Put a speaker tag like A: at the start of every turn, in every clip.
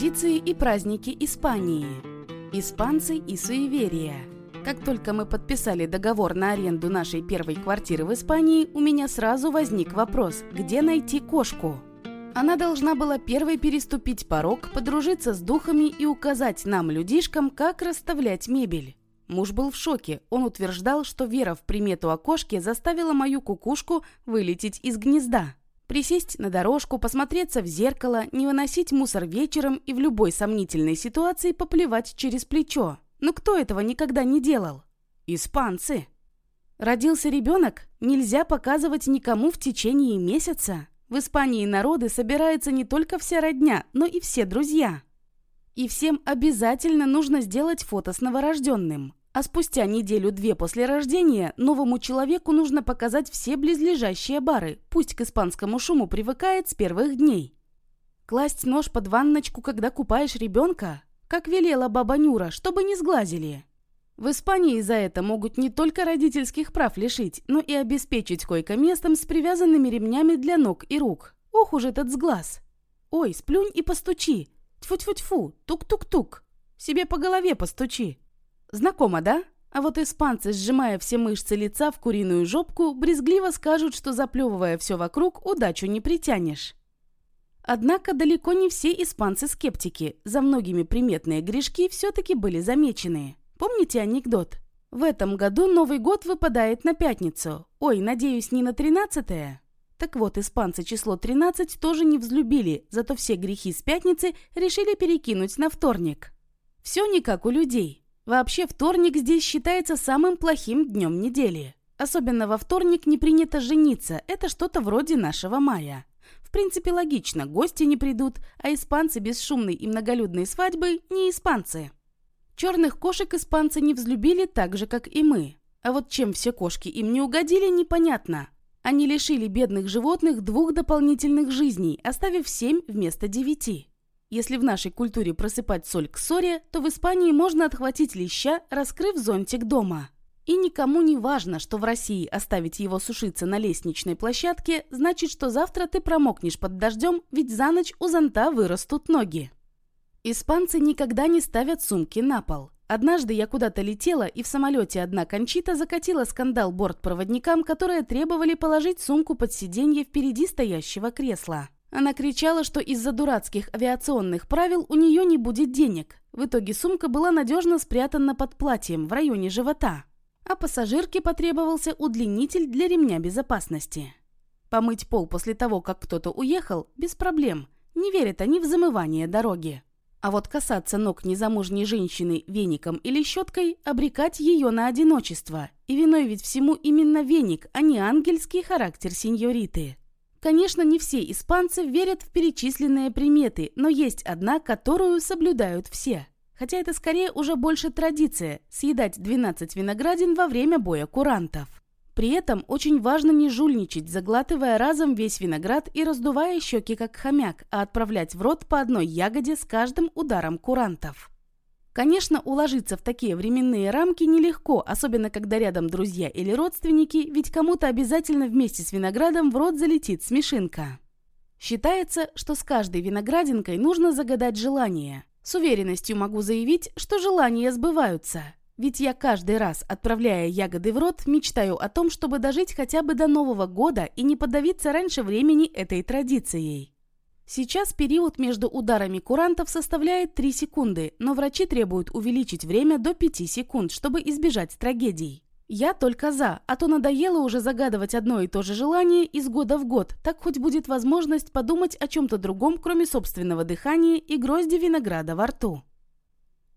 A: Традиции и праздники Испании. Испанцы и суеверия. Как только мы подписали договор на аренду нашей первой квартиры в Испании, у меня сразу возник вопрос, где найти кошку? Она должна была первой переступить порог, подружиться с духами и указать нам, людишкам, как расставлять мебель. Муж был в шоке. Он утверждал, что вера в примету о кошке заставила мою кукушку вылететь из гнезда. Присесть на дорожку, посмотреться в зеркало, не выносить мусор вечером и в любой сомнительной ситуации поплевать через плечо. Но кто этого никогда не делал? Испанцы. Родился ребенок, нельзя показывать никому в течение месяца. В Испании народы собирается не только вся родня, но и все друзья. И всем обязательно нужно сделать фото с новорожденным. А спустя неделю-две после рождения новому человеку нужно показать все близлежащие бары, пусть к испанскому шуму привыкает с первых дней. Класть нож под ванночку, когда купаешь ребенка? Как велела баба Нюра, чтобы не сглазили. В Испании за это могут не только родительских прав лишить, но и обеспечить койко-местом с привязанными ремнями для ног и рук. Ох уж этот сглаз. Ой, сплюнь и постучи. Тьфу-тьфу-тьфу, тук-тук-тук. Себе по голове постучи. Знакомо, да? А вот испанцы, сжимая все мышцы лица в куриную жопку, брезгливо скажут, что заплевывая все вокруг, удачу не притянешь. Однако далеко не все испанцы скептики. За многими приметные грешки все-таки были замечены. Помните анекдот? В этом году Новый год выпадает на пятницу. Ой, надеюсь, не на 13 -е? Так вот, испанцы число 13 тоже не взлюбили, зато все грехи с пятницы решили перекинуть на вторник. Все не как у людей. Вообще, вторник здесь считается самым плохим днем недели. Особенно во вторник не принято жениться, это что-то вроде нашего мая. В принципе, логично, гости не придут, а испанцы без шумной и многолюдной свадьбы не испанцы. Черных кошек испанцы не взлюбили так же, как и мы. А вот чем все кошки им не угодили, непонятно. Они лишили бедных животных двух дополнительных жизней, оставив семь вместо девяти. Если в нашей культуре просыпать соль к ссоре, то в Испании можно отхватить леща, раскрыв зонтик дома. И никому не важно, что в России оставить его сушиться на лестничной площадке, значит, что завтра ты промокнешь под дождем, ведь за ночь у зонта вырастут ноги. Испанцы никогда не ставят сумки на пол. Однажды я куда-то летела, и в самолете одна кончита закатила скандал бортпроводникам, которые требовали положить сумку под сиденье впереди стоящего кресла. Она кричала, что из-за дурацких авиационных правил у нее не будет денег. В итоге сумка была надежно спрятана под платьем в районе живота. А пассажирке потребовался удлинитель для ремня безопасности. Помыть пол после того, как кто-то уехал, без проблем. Не верят они в замывание дороги. А вот касаться ног незамужней женщины веником или щеткой – обрекать ее на одиночество. И виной ведь всему именно веник, а не ангельский характер сеньориты. Конечно, не все испанцы верят в перечисленные приметы, но есть одна, которую соблюдают все. Хотя это скорее уже больше традиция – съедать 12 виноградин во время боя курантов. При этом очень важно не жульничать, заглатывая разом весь виноград и раздувая щеки как хомяк, а отправлять в рот по одной ягоде с каждым ударом курантов. Конечно, уложиться в такие временные рамки нелегко, особенно когда рядом друзья или родственники, ведь кому-то обязательно вместе с виноградом в рот залетит смешинка. Считается, что с каждой виноградинкой нужно загадать желание. С уверенностью могу заявить, что желания сбываются – ведь я каждый раз, отправляя ягоды в рот, мечтаю о том, чтобы дожить хотя бы до Нового года и не подавиться раньше времени этой традицией. Сейчас период между ударами курантов составляет 3 секунды, но врачи требуют увеличить время до 5 секунд, чтобы избежать трагедий. Я только за, а то надоело уже загадывать одно и то же желание из года в год, так хоть будет возможность подумать о чем-то другом, кроме собственного дыхания и грозди винограда во рту.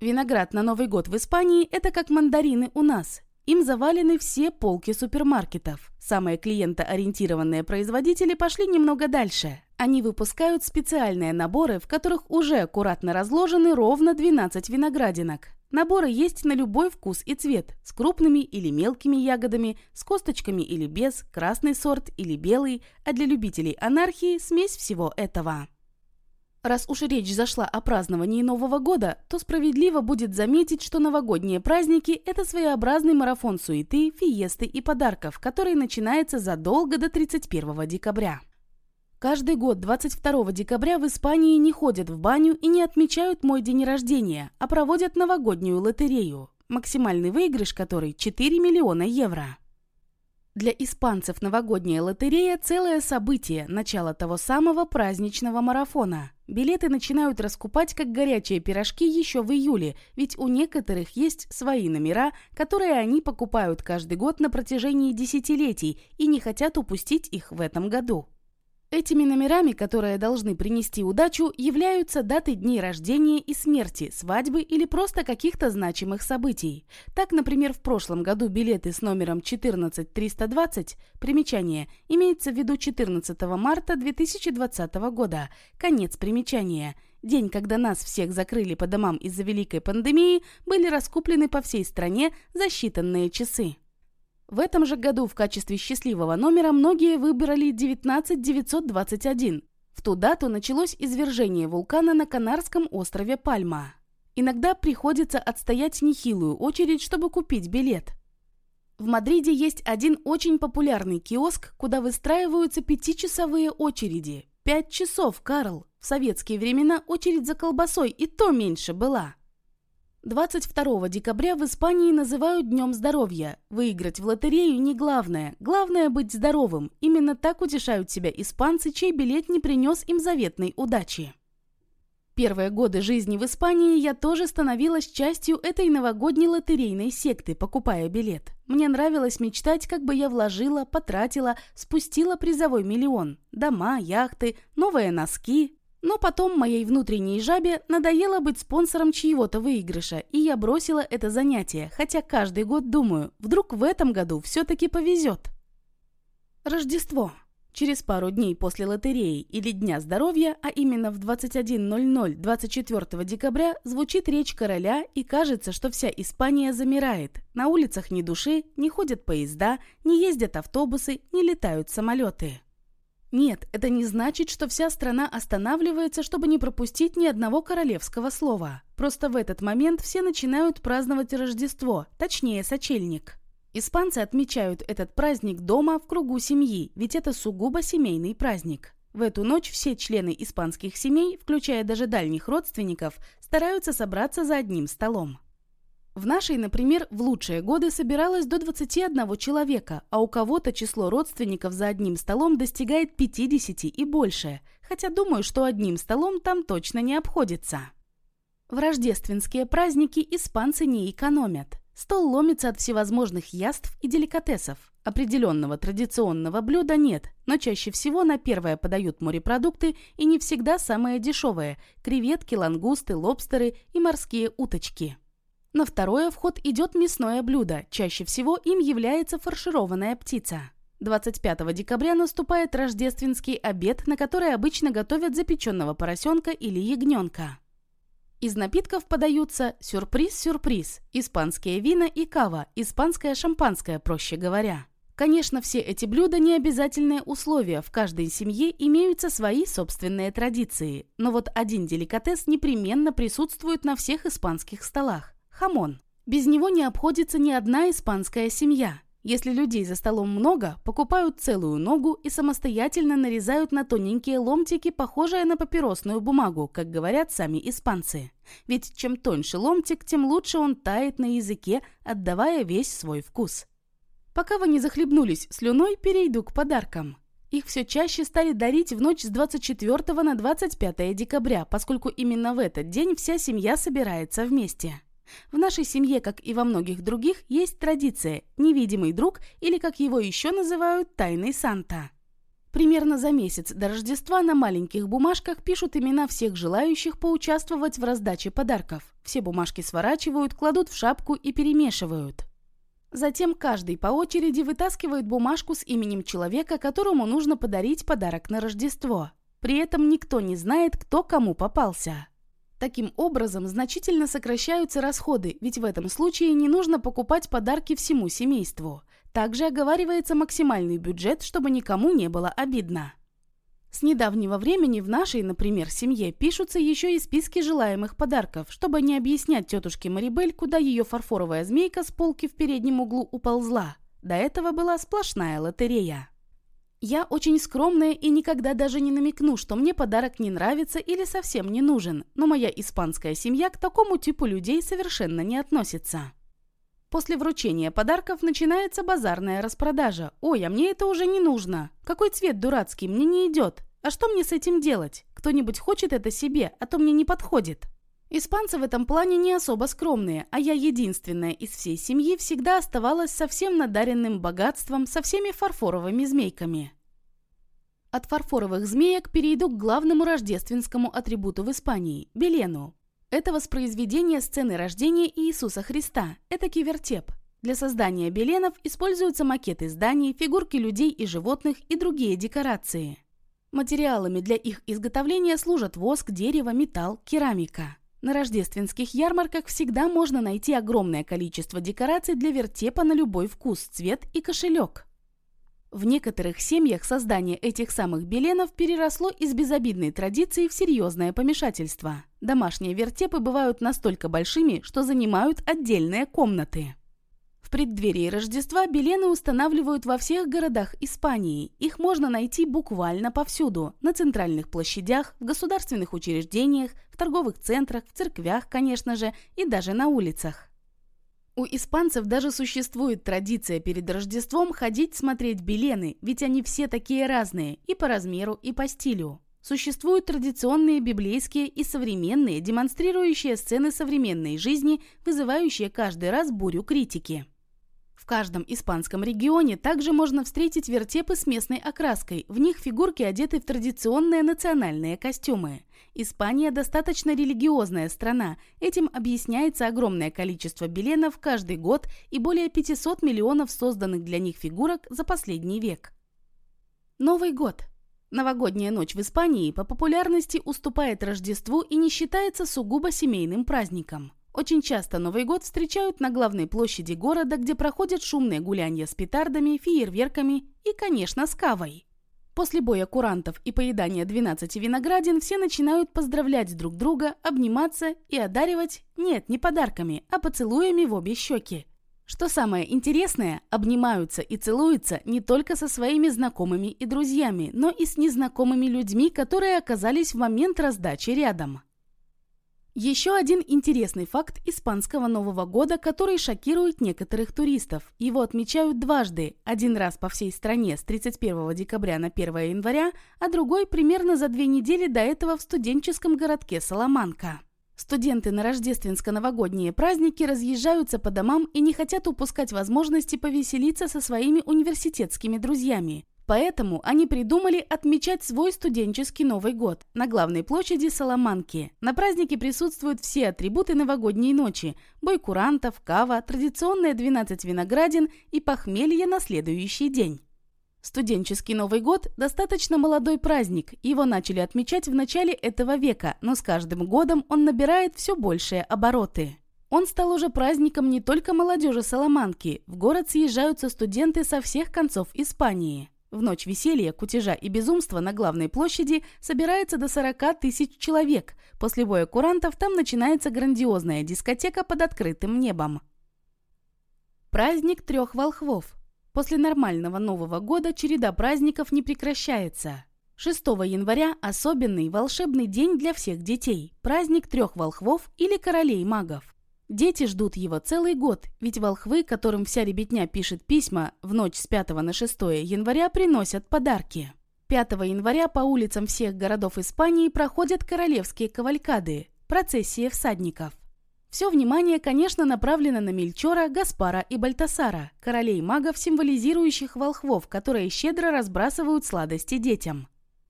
A: Виноград на Новый год в Испании – это как мандарины у нас. Им завалены все полки супермаркетов. Самые клиентоориентированные производители пошли немного дальше. Они выпускают специальные наборы, в которых уже аккуратно разложены ровно 12 виноградинок. Наборы есть на любой вкус и цвет, с крупными или мелкими ягодами, с косточками или без, красный сорт или белый, а для любителей анархии смесь всего этого. Раз уж речь зашла о праздновании Нового года, то справедливо будет заметить, что новогодние праздники – это своеобразный марафон суеты, фиесты и подарков, который начинается задолго до 31 декабря. Каждый год 22 декабря в Испании не ходят в баню и не отмечают мой день рождения, а проводят новогоднюю лотерею, максимальный выигрыш которой 4 миллиона евро. Для испанцев новогодняя лотерея – целое событие, начало того самого праздничного марафона. Билеты начинают раскупать как горячие пирожки еще в июле, ведь у некоторых есть свои номера, которые они покупают каждый год на протяжении десятилетий и не хотят упустить их в этом году. Этими номерами, которые должны принести удачу, являются даты дней рождения и смерти, свадьбы или просто каких-то значимых событий. Так, например, в прошлом году билеты с номером 14320, примечание, имеется в виду 14 марта 2020 года, конец примечания, день, когда нас всех закрыли по домам из-за великой пандемии, были раскуплены по всей стране за считанные часы. В этом же году в качестве счастливого номера многие выбрали 19921. В ту дату началось извержение вулкана на Канарском острове Пальма. Иногда приходится отстоять нехилую очередь, чтобы купить билет. В Мадриде есть один очень популярный киоск, куда выстраиваются пятичасовые очереди. Пять часов, Карл. В советские времена очередь за колбасой и то меньше была. 22 декабря в Испании называют Днем здоровья. Выиграть в лотерею не главное. Главное быть здоровым. Именно так утешают себя испанцы, чей билет не принес им заветной удачи. Первые годы жизни в Испании я тоже становилась частью этой новогодней лотерейной секты, покупая билет. Мне нравилось мечтать, как бы я вложила, потратила, спустила призовой миллион. Дома, яхты, новые носки, но потом моей внутренней жабе надоело быть спонсором чьего-то выигрыша, и я бросила это занятие, хотя каждый год думаю, вдруг в этом году все-таки повезет. Рождество. Через пару дней после лотереи или Дня здоровья, а именно в 21.00 24 декабря, звучит речь короля и кажется, что вся Испания замирает. На улицах ни души, не ходят поезда, не ездят автобусы, не летают самолеты. Нет, это не значит, что вся страна останавливается, чтобы не пропустить ни одного королевского слова. Просто в этот момент все начинают праздновать Рождество, точнее, сочельник. Испанцы отмечают этот праздник дома в кругу семьи, ведь это сугубо семейный праздник. В эту ночь все члены испанских семей, включая даже дальних родственников, стараются собраться за одним столом. В нашей, например, в лучшие годы собиралось до 21 человека, а у кого-то число родственников за одним столом достигает 50 и больше, хотя думаю, что одним столом там точно не обходится. В рождественские праздники испанцы не экономят. Стол ломится от всевозможных яств и деликатесов. Определенного традиционного блюда нет, но чаще всего на первое подают морепродукты и не всегда самые дешевые – креветки, лангусты, лобстеры и морские уточки. На второе вход идет мясное блюдо, чаще всего им является фаршированная птица. 25 декабря наступает рождественский обед, на который обычно готовят запеченного поросенка или ягненка. Из напитков подаются сюрприз-сюрприз, испанские вина и кава, испанское шампанское, проще говоря. Конечно, все эти блюда не обязательные условия, в каждой семье имеются свои собственные традиции, но вот один деликатес непременно присутствует на всех испанских столах хамон. Без него не обходится ни одна испанская семья. Если людей за столом много, покупают целую ногу и самостоятельно нарезают на тоненькие ломтики, похожие на папиросную бумагу, как говорят сами испанцы. Ведь чем тоньше ломтик, тем лучше он тает на языке, отдавая весь свой вкус. Пока вы не захлебнулись слюной, перейду к подаркам. Их все чаще стали дарить в ночь с 24 на 25 декабря, поскольку именно в этот день вся семья собирается вместе. В нашей семье, как и во многих других, есть традиция «невидимый друг» или, как его еще называют, «тайный Санта». Примерно за месяц до Рождества на маленьких бумажках пишут имена всех желающих поучаствовать в раздаче подарков. Все бумажки сворачивают, кладут в шапку и перемешивают. Затем каждый по очереди вытаскивает бумажку с именем человека, которому нужно подарить подарок на Рождество. При этом никто не знает, кто кому попался. Таким образом, значительно сокращаются расходы, ведь в этом случае не нужно покупать подарки всему семейству. Также оговаривается максимальный бюджет, чтобы никому не было обидно. С недавнего времени в нашей, например, семье пишутся еще и списки желаемых подарков, чтобы не объяснять тетушке Марибель, куда ее фарфоровая змейка с полки в переднем углу уползла. До этого была сплошная лотерея. Я очень скромная и никогда даже не намекну, что мне подарок не нравится или совсем не нужен, но моя испанская семья к такому типу людей совершенно не относится. После вручения подарков начинается базарная распродажа. «Ой, а мне это уже не нужно. Какой цвет дурацкий, мне не идет. А что мне с этим делать? Кто-нибудь хочет это себе, а то мне не подходит». Испанцы в этом плане не особо скромные, а я единственная из всей семьи всегда оставалась совсем надаренным богатством со всеми фарфоровыми змейками. От фарфоровых змеек перейду к главному рождественскому атрибуту в Испании – Белену. Это воспроизведение сцены рождения Иисуса Христа, это кивертеп. Для создания беленов используются макеты зданий, фигурки людей и животных и другие декорации. Материалами для их изготовления служат воск, дерево, металл, керамика. На рождественских ярмарках всегда можно найти огромное количество декораций для вертепа на любой вкус, цвет и кошелек. В некоторых семьях создание этих самых беленов переросло из безобидной традиции в серьезное помешательство. Домашние вертепы бывают настолько большими, что занимают отдельные комнаты преддверии Рождества Белены устанавливают во всех городах Испании. Их можно найти буквально повсюду. На центральных площадях, в государственных учреждениях, в торговых центрах, в церквях, конечно же, и даже на улицах. У испанцев даже существует традиция перед Рождеством ходить смотреть Белены, ведь они все такие разные и по размеру, и по стилю. Существуют традиционные библейские и современные, демонстрирующие сцены современной жизни, вызывающие каждый раз бурю критики. В каждом испанском регионе также можно встретить вертепы с местной окраской. В них фигурки одеты в традиционные национальные костюмы. Испания достаточно религиозная страна. Этим объясняется огромное количество биленов каждый год и более 500 миллионов созданных для них фигурок за последний век. Новый год. Новогодняя ночь в Испании по популярности уступает Рождеству и не считается сугубо семейным праздником. Очень часто Новый год встречают на главной площади города, где проходят шумные гуляния с петардами, фейерверками и, конечно, с кавой. После боя курантов и поедания 12 виноградин все начинают поздравлять друг друга, обниматься и одаривать, нет, не подарками, а поцелуями в обе щеки. Что самое интересное, обнимаются и целуются не только со своими знакомыми и друзьями, но и с незнакомыми людьми, которые оказались в момент раздачи рядом. Еще один интересный факт испанского Нового года, который шокирует некоторых туристов. Его отмечают дважды. Один раз по всей стране с 31 декабря на 1 января, а другой примерно за две недели до этого в студенческом городке Саламанка. Студенты на рождественско-новогодние праздники разъезжаются по домам и не хотят упускать возможности повеселиться со своими университетскими друзьями. Поэтому они придумали отмечать свой студенческий Новый год на главной площади Соломанки. На празднике присутствуют все атрибуты новогодней ночи – бой курантов, кава, традиционные 12 виноградин и похмелье на следующий день. Студенческий Новый год – достаточно молодой праздник, его начали отмечать в начале этого века, но с каждым годом он набирает все большие обороты. Он стал уже праздником не только молодежи Соломанки, в город съезжаются студенты со всех концов Испании. В ночь веселья, кутежа и безумства на главной площади собирается до 40 тысяч человек. После боя курантов там начинается грандиозная дискотека под открытым небом. Праздник трех волхвов. После нормального Нового года череда праздников не прекращается. 6 января – особенный волшебный день для всех детей – праздник трех волхвов или королей магов. Дети ждут его целый год, ведь волхвы, которым вся ребятня пишет письма, в ночь с 5 на 6 января приносят подарки. 5 января по улицам всех городов Испании проходят королевские кавалькады, процессии всадников. Все внимание, конечно, направлено на Мельчора, Гаспара и Бальтасара, королей магов, символизирующих волхвов, которые щедро разбрасывают сладости детям.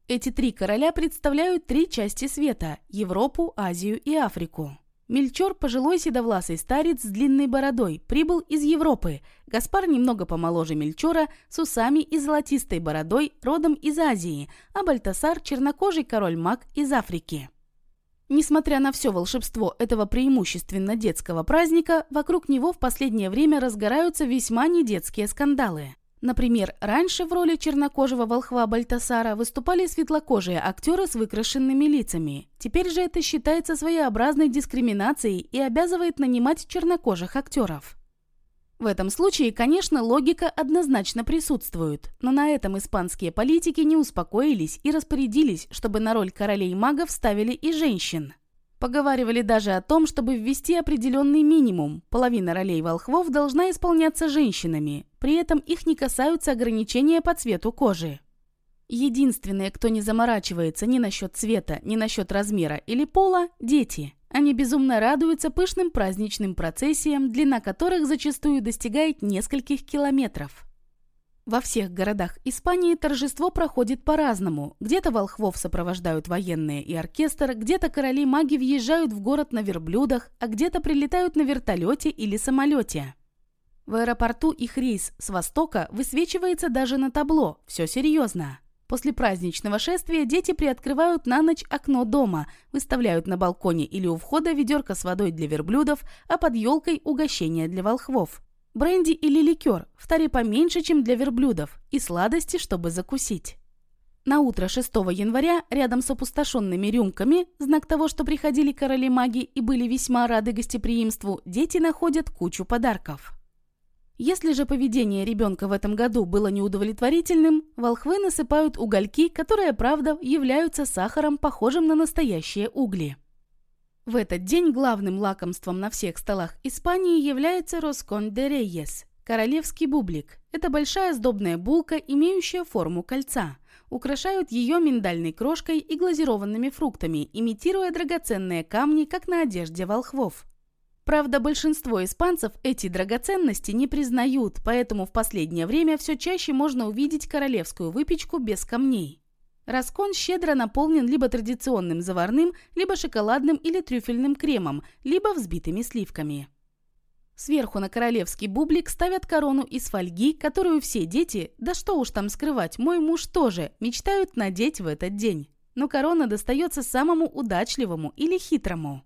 A: Эти три короля представляют три части света – Европу, Азию и Африку. Мельчор, пожилой седовласый старец с длинной бородой, прибыл из Европы. Гаспар немного помоложе Мельчора, с усами и золотистой бородой, родом из Азии, а Бальтасар – чернокожий король-маг из Африки. Несмотря на все волшебство этого преимущественно детского праздника, вокруг него в последнее время разгораются весьма недетские скандалы. Например, раньше в роли чернокожего волхва Бальтасара выступали светлокожие актеры с выкрашенными лицами. Теперь же это считается своеобразной дискриминацией и обязывает нанимать чернокожих актеров. В этом случае, конечно, логика однозначно присутствует, но на этом испанские политики не успокоились и распорядились, чтобы на роль королей магов ставили и женщин. Поговаривали даже о том, чтобы ввести определенный минимум. Половина ролей волхвов должна исполняться женщинами, при этом их не касаются ограничения по цвету кожи. Единственные, кто не заморачивается ни насчет цвета, ни насчет размера или пола – дети. Они безумно радуются пышным праздничным процессиям, длина которых зачастую достигает нескольких километров. Во всех городах Испании торжество проходит по-разному. Где-то волхвов сопровождают военные и оркестр, где-то короли-маги въезжают в город на верблюдах, а где-то прилетают на вертолете или самолете. В аэропорту их рейс с востока высвечивается даже на табло. Все серьезно. После праздничного шествия дети приоткрывают на ночь окно дома, выставляют на балконе или у входа ведерко с водой для верблюдов, а под елкой угощение для волхвов. Бренди или ликер, в таре поменьше, чем для верблюдов, и сладости, чтобы закусить. На утро 6 января, рядом с опустошенными рюмками, знак того, что приходили короли-маги и были весьма рады гостеприимству, дети находят кучу подарков. Если же поведение ребенка в этом году было неудовлетворительным, волхвы насыпают угольки, которые, правда, являются сахаром, похожим на настоящие угли. В этот день главным лакомством на всех столах Испании является роскон де рейес – королевский бублик. Это большая сдобная булка, имеющая форму кольца. Украшают ее миндальной крошкой и глазированными фруктами, имитируя драгоценные камни, как на одежде волхвов. Правда, большинство испанцев эти драгоценности не признают, поэтому в последнее время все чаще можно увидеть королевскую выпечку без камней. Раскон щедро наполнен либо традиционным заварным, либо шоколадным или трюфельным кремом, либо взбитыми сливками. Сверху на королевский бублик ставят корону из фольги, которую все дети, да что уж там скрывать, мой муж тоже, мечтают надеть в этот день. Но корона достается самому удачливому или хитрому.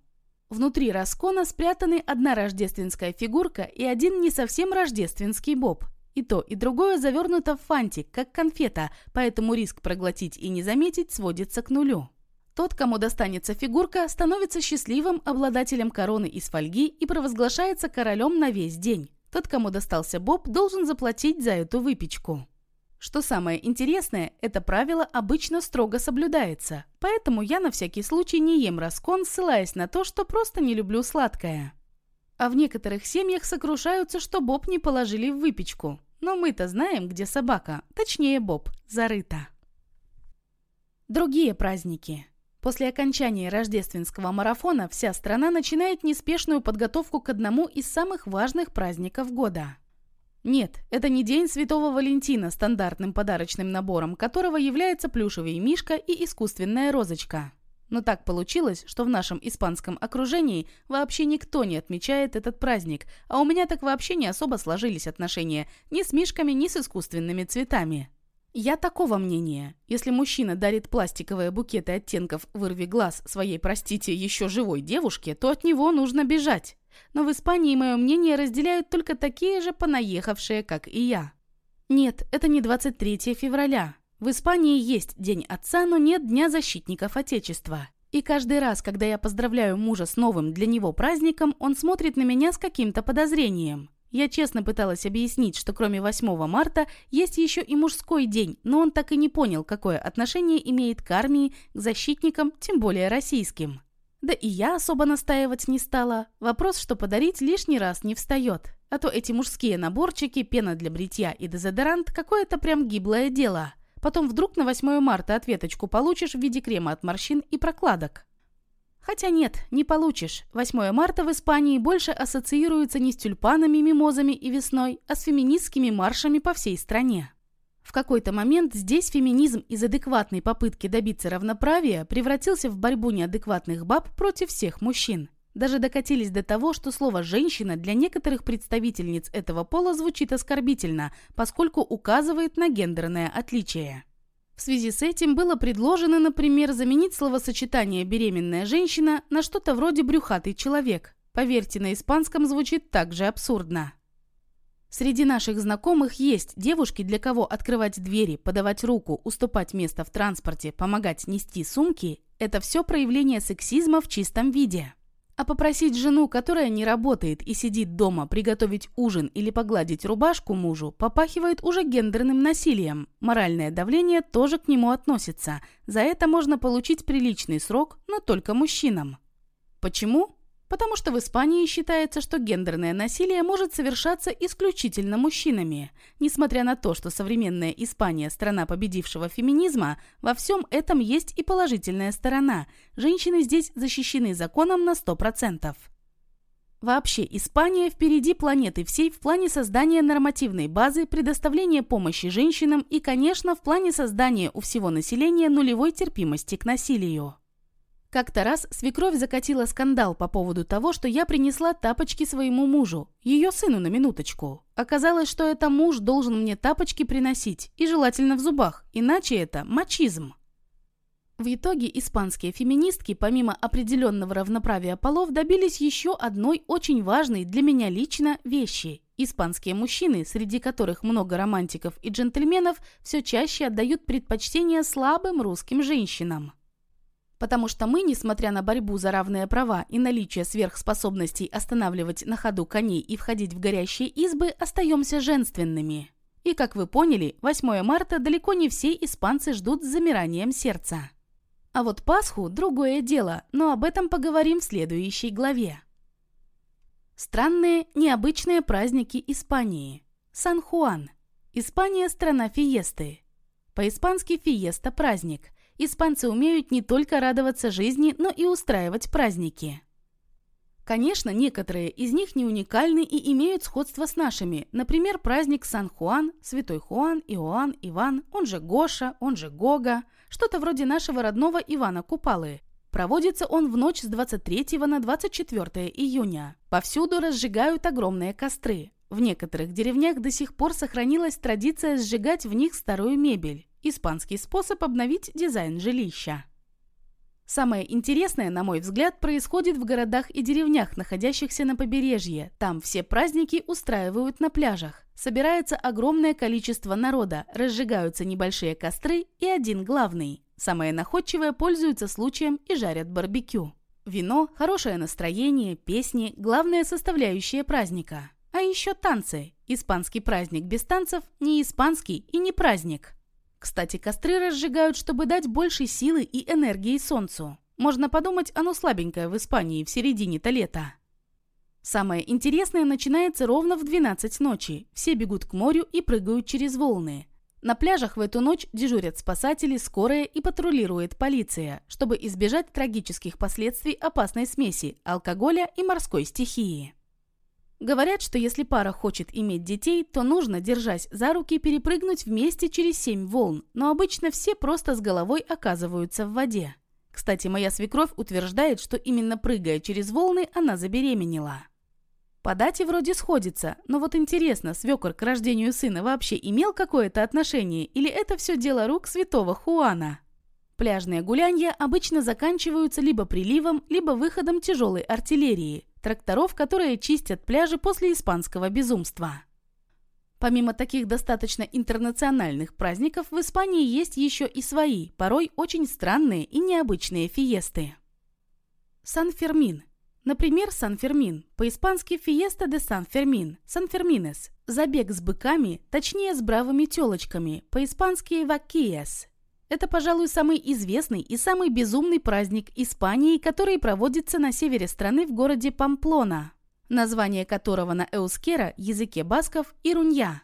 A: Внутри раскона спрятаны одна рождественская фигурка и один не совсем рождественский боб. И то, и другое завернуто в фантик, как конфета, поэтому риск проглотить и не заметить сводится к нулю. Тот, кому достанется фигурка, становится счастливым обладателем короны из фольги и провозглашается королем на весь день. Тот, кому достался боб, должен заплатить за эту выпечку. Что самое интересное, это правило обычно строго соблюдается, поэтому я на всякий случай не ем раскон, ссылаясь на то, что просто не люблю сладкое. А в некоторых семьях сокрушаются, что Боб не положили в выпечку. Но мы-то знаем, где собака, точнее Боб, зарыта. Другие праздники. После окончания рождественского марафона вся страна начинает неспешную подготовку к одному из самых важных праздников года – нет, это не День Святого Валентина стандартным подарочным набором, которого является плюшевый мишка и искусственная розочка. Но так получилось, что в нашем испанском окружении вообще никто не отмечает этот праздник, а у меня так вообще не особо сложились отношения ни с мишками, ни с искусственными цветами. Я такого мнения. Если мужчина дарит пластиковые букеты оттенков «вырви глаз» своей, простите, еще живой девушке, то от него нужно бежать но в Испании мое мнение разделяют только такие же понаехавшие, как и я. Нет, это не 23 февраля. В Испании есть День Отца, но нет Дня защитников Отечества. И каждый раз, когда я поздравляю мужа с новым для него праздником, он смотрит на меня с каким-то подозрением. Я честно пыталась объяснить, что кроме 8 марта есть еще и мужской день, но он так и не понял, какое отношение имеет к армии, к защитникам, тем более российским. Да и я особо настаивать не стала. Вопрос, что подарить, лишний раз не встает. А то эти мужские наборчики, пена для бритья и дезодорант – какое-то прям гиблое дело. Потом вдруг на 8 марта ответочку получишь в виде крема от морщин и прокладок. Хотя нет, не получишь. 8 марта в Испании больше ассоциируется не с тюльпанами, мимозами и весной, а с феминистскими маршами по всей стране. В какой-то момент здесь феминизм из адекватной попытки добиться равноправия превратился в борьбу неадекватных баб против всех мужчин. Даже докатились до того, что слово «женщина» для некоторых представительниц этого пола звучит оскорбительно, поскольку указывает на гендерное отличие. В связи с этим было предложено, например, заменить словосочетание «беременная женщина» на что-то вроде «брюхатый человек». Поверьте, на испанском звучит также абсурдно. Среди наших знакомых есть девушки, для кого открывать двери, подавать руку, уступать место в транспорте, помогать нести сумки – это все проявление сексизма в чистом виде. А попросить жену, которая не работает и сидит дома, приготовить ужин или погладить рубашку мужу, попахивает уже гендерным насилием. Моральное давление тоже к нему относится. За это можно получить приличный срок, но только мужчинам. Почему? Потому что в Испании считается, что гендерное насилие может совершаться исключительно мужчинами. Несмотря на то, что современная Испания – страна победившего феминизма, во всем этом есть и положительная сторона. Женщины здесь защищены законом на 100%. Вообще, Испания впереди планеты всей в плане создания нормативной базы, предоставления помощи женщинам и, конечно, в плане создания у всего населения нулевой терпимости к насилию. Как-то раз свекровь закатила скандал по поводу того, что я принесла тапочки своему мужу, ее сыну на минуточку. Оказалось, что это муж должен мне тапочки приносить, и желательно в зубах, иначе это мачизм. В итоге испанские феминистки, помимо определенного равноправия полов, добились еще одной очень важной для меня лично вещи. Испанские мужчины, среди которых много романтиков и джентльменов, все чаще отдают предпочтение слабым русским женщинам. Потому что мы, несмотря на борьбу за равные права и наличие сверхспособностей останавливать на ходу коней и входить в горящие избы, остаемся женственными. И, как вы поняли, 8 марта далеко не все испанцы ждут с замиранием сердца. А вот Пасху – другое дело, но об этом поговорим в следующей главе. Странные, необычные праздники Испании. Сан-Хуан. Испания – страна фиесты. По-испански фиеста – праздник – испанцы умеют не только радоваться жизни, но и устраивать праздники. Конечно, некоторые из них не уникальны и имеют сходство с нашими. Например, праздник Сан-Хуан, Святой Хуан, Иоанн, Иван, он же Гоша, он же Гога, что-то вроде нашего родного Ивана Купалы. Проводится он в ночь с 23 на 24 июня. Повсюду разжигают огромные костры. В некоторых деревнях до сих пор сохранилась традиция сжигать в них старую мебель. Испанский способ обновить дизайн жилища. Самое интересное, на мой взгляд, происходит в городах и деревнях, находящихся на побережье. Там все праздники устраивают на пляжах. Собирается огромное количество народа, разжигаются небольшие костры и один главный. Самые находчивые пользуются случаем и жарят барбекю. Вино, хорошее настроение, песни – главная составляющая праздника. А еще танцы. Испанский праздник без танцев – не испанский и не праздник. Кстати, костры разжигают, чтобы дать больше силы и энергии солнцу. Можно подумать, оно слабенькое в Испании в середине-то лета. Самое интересное начинается ровно в 12 ночи. Все бегут к морю и прыгают через волны. На пляжах в эту ночь дежурят спасатели, скорая и патрулирует полиция, чтобы избежать трагических последствий опасной смеси – алкоголя и морской стихии. Говорят, что если пара хочет иметь детей, то нужно, держась за руки, перепрыгнуть вместе через семь волн, но обычно все просто с головой оказываются в воде. Кстати, моя свекровь утверждает, что именно прыгая через волны, она забеременела. По дате вроде сходится, но вот интересно, свекор к рождению сына вообще имел какое-то отношение или это все дело рук святого Хуана? Пляжные гулянья обычно заканчиваются либо приливом, либо выходом тяжелой артиллерии, тракторов, которые чистят пляжи после испанского безумства. Помимо таких достаточно интернациональных праздников, в Испании есть еще и свои, порой очень странные и необычные фиесты. Сан-Фермин. Например, Сан-Фермин. По-испански «Фиеста де Сан-Фермин» – «Сан-Ферминес». Забег с быками, точнее с бравыми телочками. По-испански «Вакиес». Это, пожалуй, самый известный и самый безумный праздник Испании, который проводится на севере страны в городе Памплона, название которого на эускера, языке басков, Ирунья.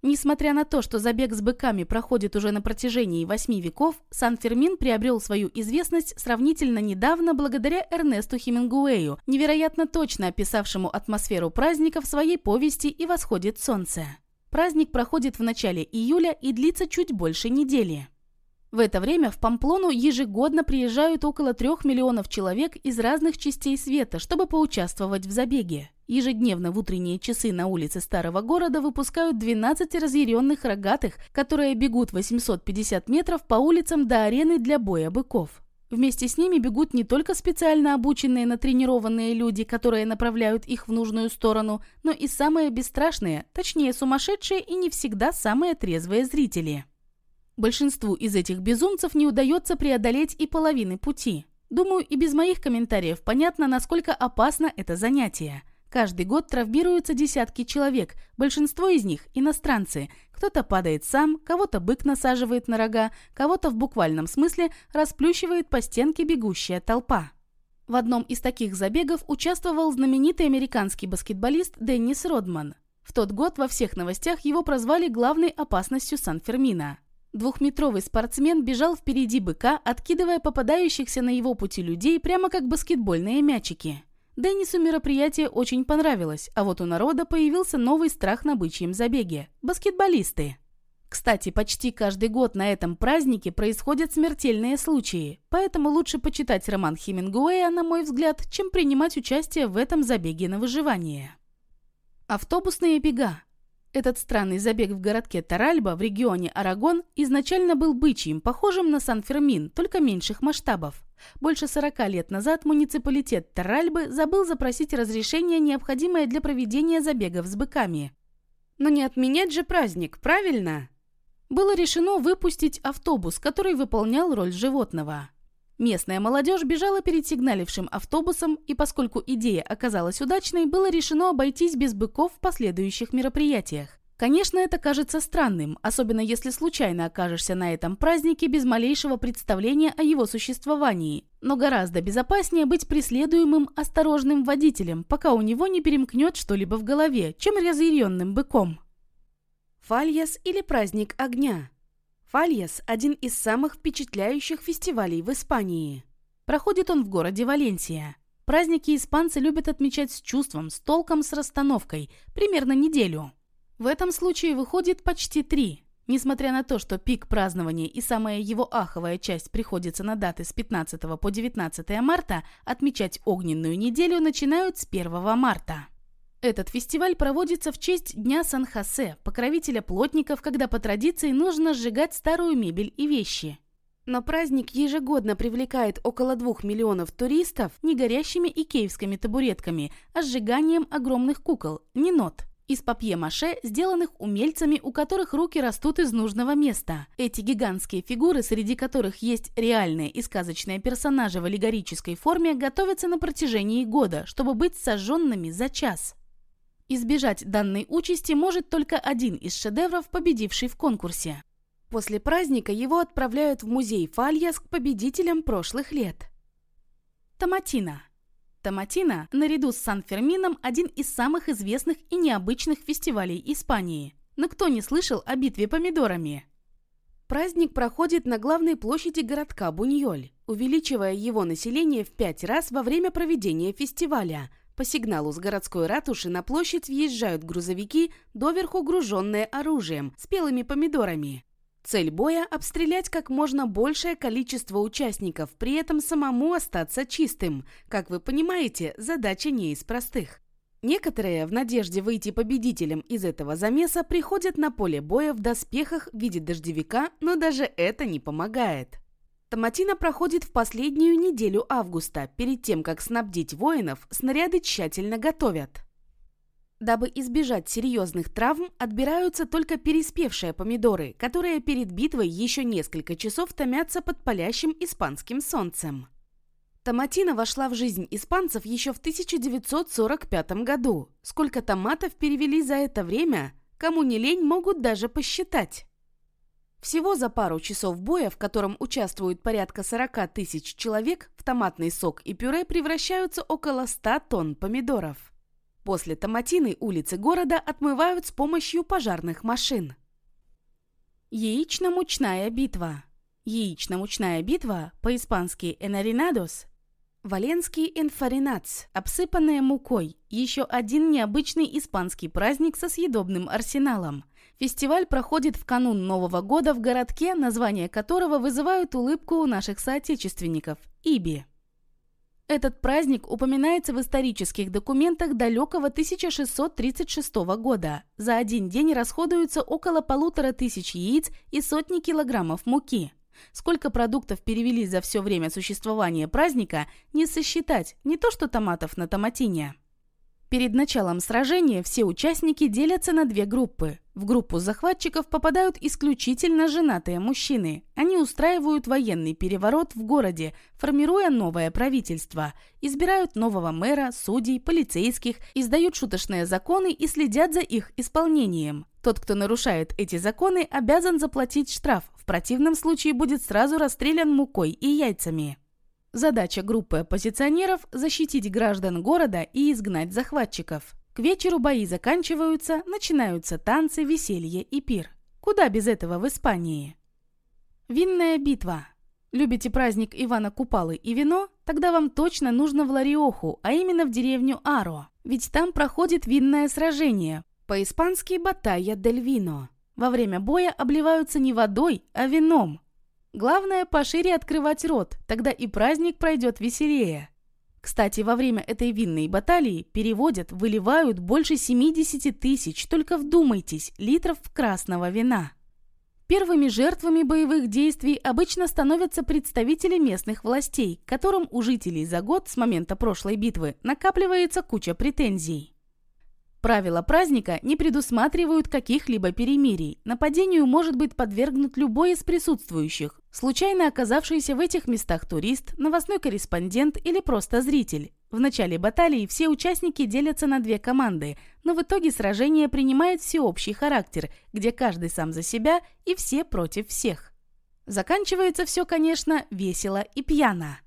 A: Несмотря на то, что забег с быками проходит уже на протяжении восьми веков, Сан-Фермин приобрел свою известность сравнительно недавно благодаря Эрнесту Хемингуэю, невероятно точно описавшему атмосферу праздника в своей повести «И восходит солнце». Праздник проходит в начале июля и длится чуть больше недели. В это время в Памплону ежегодно приезжают около трех миллионов человек из разных частей света, чтобы поучаствовать в забеге. Ежедневно в утренние часы на улице старого города выпускают 12 разъяренных рогатых, которые бегут 850 метров по улицам до арены для боя быков. Вместе с ними бегут не только специально обученные натренированные люди, которые направляют их в нужную сторону, но и самые бесстрашные, точнее сумасшедшие и не всегда самые трезвые зрители. Большинству из этих безумцев не удается преодолеть и половины пути. Думаю, и без моих комментариев понятно, насколько опасно это занятие. Каждый год травмируются десятки человек, большинство из них – иностранцы. Кто-то падает сам, кого-то бык насаживает на рога, кого-то в буквальном смысле расплющивает по стенке бегущая толпа. В одном из таких забегов участвовал знаменитый американский баскетболист Деннис Родман. В тот год во всех новостях его прозвали главной опасностью Сан-Фермина. Двухметровый спортсмен бежал впереди быка, откидывая попадающихся на его пути людей прямо как баскетбольные мячики. Деннису мероприятие очень понравилось, а вот у народа появился новый страх на бычьем забеге – баскетболисты. Кстати, почти каждый год на этом празднике происходят смертельные случаи, поэтому лучше почитать роман Хемингуэя, на мой взгляд, чем принимать участие в этом забеге на выживание. Автобусные бега. Этот странный забег в городке Таральба в регионе Арагон изначально был бычьим, похожим на Сан-Фермин, только меньших масштабов. Больше 40 лет назад муниципалитет Таральбы забыл запросить разрешение, необходимое для проведения забегов с быками. Но не отменять же праздник, правильно? Было решено выпустить автобус, который выполнял роль животного. Местная молодежь бежала перед сигналившим автобусом, и поскольку идея оказалась удачной, было решено обойтись без быков в последующих мероприятиях. Конечно, это кажется странным, особенно если случайно окажешься на этом празднике без малейшего представления о его существовании. Но гораздо безопаснее быть преследуемым осторожным водителем, пока у него не перемкнет что-либо в голове, чем разъяренным быком. Фальяс или праздник огня. Фальяс – один из самых впечатляющих фестивалей в Испании. Проходит он в городе Валенсия. Праздники испанцы любят отмечать с чувством, с толком, с расстановкой, примерно неделю. В этом случае выходит почти три. Несмотря на то, что пик празднования и самая его аховая часть приходится на даты с 15 по 19 марта, отмечать огненную неделю начинают с 1 марта. Этот фестиваль проводится в честь Дня Сан-Хосе, покровителя плотников, когда по традиции нужно сжигать старую мебель и вещи. Но праздник ежегодно привлекает около двух миллионов туристов не горящими икеевскими табуретками, а сжиганием огромных кукол, не нот из папье-маше, сделанных умельцами, у которых руки растут из нужного места. Эти гигантские фигуры, среди которых есть реальные и сказочные персонажи в аллегорической форме, готовятся на протяжении года, чтобы быть сожженными за час. Избежать данной участи может только один из шедевров, победивший в конкурсе. После праздника его отправляют в музей Фальяс к победителям прошлых лет. Томатина – Томатина, наряду с Сан-Фермином, один из самых известных и необычных фестивалей Испании. Но кто не слышал о битве помидорами? Праздник проходит на главной площади городка Буньоль, увеличивая его население в пять раз во время проведения фестиваля. По сигналу с городской ратуши на площадь въезжают грузовики, доверху груженные оружием, спелыми помидорами. Цель боя – обстрелять как можно большее количество участников, при этом самому остаться чистым. Как вы понимаете, задача не из простых. Некоторые, в надежде выйти победителем из этого замеса, приходят на поле боя в доспехах в виде дождевика, но даже это не помогает. Томатина проходит в последнюю неделю августа. Перед тем, как снабдить воинов, снаряды тщательно готовят. Дабы избежать серьезных травм, отбираются только переспевшие помидоры, которые перед битвой еще несколько часов томятся под палящим испанским солнцем. Томатина вошла в жизнь испанцев еще в 1945 году. Сколько томатов перевели за это время, кому не лень, могут даже посчитать. Всего за пару часов боя, в котором участвуют порядка 40 тысяч человек, в томатный сок и пюре превращаются около 100 тонн помидоров. После Томатины улицы города отмывают с помощью пожарных машин. Яично-мучная битва. Яично-мучная битва, по-испански «энаринадос», Валенский инфаринац, обсыпанная мукой, еще один необычный испанский праздник со съедобным арсеналом. Фестиваль проходит в канун Нового года в городке, название которого вызывают улыбку у наших соотечественников – Иби. Этот праздник упоминается в исторических документах далекого 1636 года. За один день расходуется около полутора тысяч яиц и сотни килограммов муки. Сколько продуктов перевели за все время существования праздника, не сосчитать, не то что томатов на томатине. Перед началом сражения все участники делятся на две группы. В группу захватчиков попадают исключительно женатые мужчины. Они устраивают военный переворот в городе, формируя новое правительство, избирают нового мэра, судей, полицейских, издают шуточные законы и следят за их исполнением. Тот, кто нарушает эти законы, обязан заплатить штраф, в противном случае будет сразу расстрелян мукой и яйцами. Задача группы оппозиционеров – защитить граждан города и изгнать захватчиков. К вечеру бои заканчиваются, начинаются танцы, веселье и пир. Куда без этого в Испании? Винная битва. Любите праздник Ивана Купалы и вино? Тогда вам точно нужно в Лариоху, а именно в деревню Аро. Ведь там проходит винное сражение. По-испански «Батая дель вино». Во время боя обливаются не водой, а вином. Главное пошире открывать рот, тогда и праздник пройдет веселее. Кстати, во время этой винной баталии переводят, выливают больше 70 тысяч, только вдумайтесь, литров красного вина. Первыми жертвами боевых действий обычно становятся представители местных властей, которым у жителей за год с момента прошлой битвы накапливается куча претензий. Правила праздника не предусматривают каких-либо перемирий. Нападению может быть подвергнут любой из присутствующих, случайно оказавшийся в этих местах турист, новостной корреспондент или просто зритель. В начале баталии все участники делятся на две команды, но в итоге сражение принимает всеобщий характер, где каждый сам за себя и все против всех. Заканчивается все, конечно, весело и пьяно.